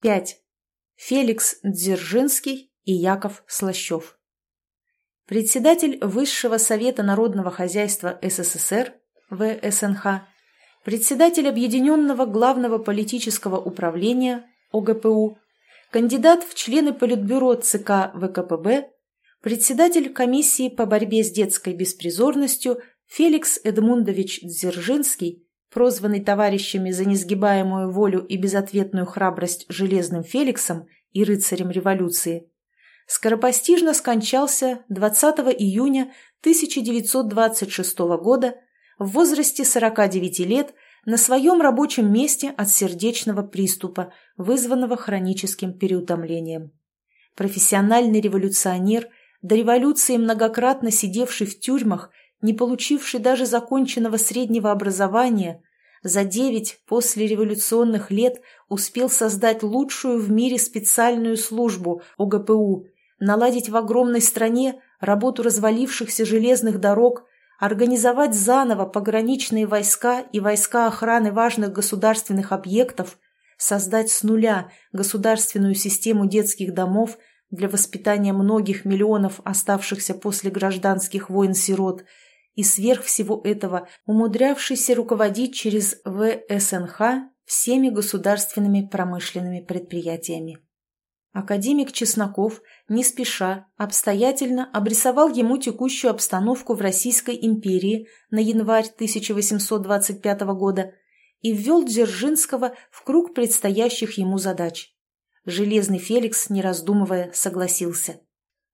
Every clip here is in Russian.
5. Феликс Дзержинский и Яков Слащев. Председатель Высшего Совета Народного Хозяйства СССР ВСНХ, председатель Объединенного Главного Политического Управления ОГПУ, кандидат в члены Политбюро ЦК ВКПБ, председатель Комиссии по борьбе с детской беспризорностью Феликс Эдмундович Дзержинский, прозванный товарищами за несгибаемую волю и безответную храбрость Железным Феликсом и рыцарем революции, скоропостижно скончался 20 июня 1926 года в возрасте 49 лет на своем рабочем месте от сердечного приступа, вызванного хроническим переутомлением. Профессиональный революционер, до революции многократно сидевший в тюрьмах, не получивший даже законченного среднего образования, за девять послереволюционных лет успел создать лучшую в мире специальную службу ОГПУ, наладить в огромной стране работу развалившихся железных дорог, организовать заново пограничные войска и войска охраны важных государственных объектов, создать с нуля государственную систему детских домов для воспитания многих миллионов оставшихся после гражданских войн сирот – и сверх всего этого умудрявшийся руководить через ВСНХ всеми государственными промышленными предприятиями. Академик Чесноков, не спеша, обстоятельно обрисовал ему текущую обстановку в Российской империи на январь 1825 года и ввел Дзержинского в круг предстоящих ему задач. Железный Феликс, не раздумывая, согласился.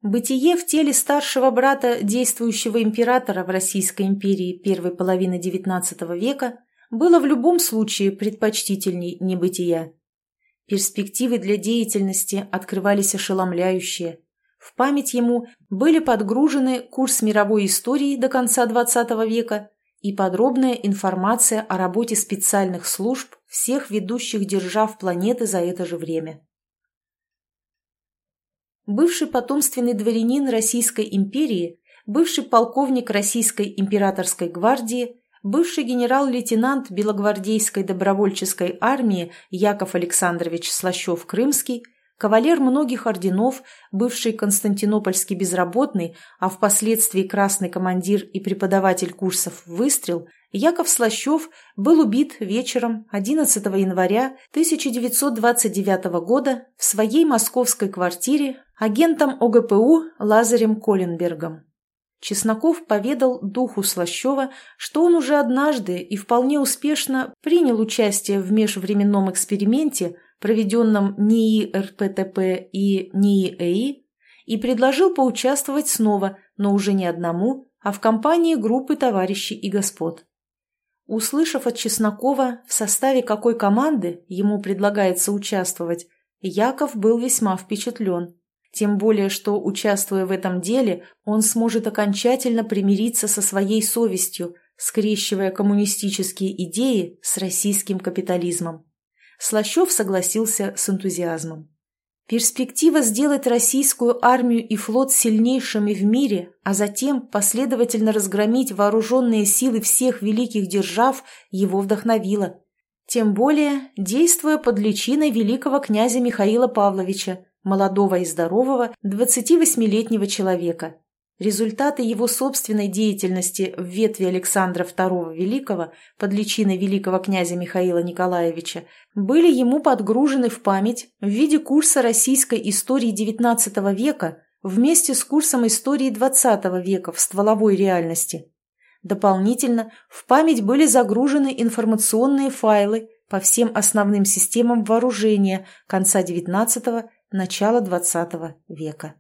Бытие в теле старшего брата действующего императора в Российской империи первой половины XIX века было в любом случае предпочтительней небытия. Перспективы для деятельности открывались ошеломляющие. В память ему были подгружены курс мировой истории до конца XX века и подробная информация о работе специальных служб всех ведущих держав планеты за это же время бывший потомственный дворянин Российской империи, бывший полковник Российской императорской гвардии, бывший генерал-лейтенант Белогвардейской добровольческой армии Яков Александрович Слащев-Крымский, кавалер многих орденов, бывший константинопольский безработный, а впоследствии красный командир и преподаватель курсов «Выстрел», Яков Слащев был убит вечером 11 января 1929 года в своей московской квартире агентом ОГПУ Лазарем Коленбергом. Чесноков поведал духу Слащева, что он уже однажды и вполне успешно принял участие в межвременном эксперименте, проведенном НИИ РПТП и НИИ ЭИ, и предложил поучаствовать снова, но уже не одному, а в компании группы товарищей и господ. Услышав от Чеснокова, в составе какой команды ему предлагается участвовать, Яков был весьма впечатлен. Тем более, что, участвуя в этом деле, он сможет окончательно примириться со своей совестью, скрещивая коммунистические идеи с российским капитализмом. Слащев согласился с энтузиазмом. Перспектива сделать российскую армию и флот сильнейшими в мире, а затем последовательно разгромить вооруженные силы всех великих держав, его вдохновила. Тем более, действуя под личиной великого князя Михаила Павловича, молодого и здорового 28-летнего человека, Результаты его собственной деятельности в ветви Александра II Великого под личиной великого князя Михаила Николаевича были ему подгружены в память в виде курса российской истории XIX века вместе с курсом истории XX века в стволовой реальности. Дополнительно в память были загружены информационные файлы по всем основным системам вооружения конца XIX – начала XX века.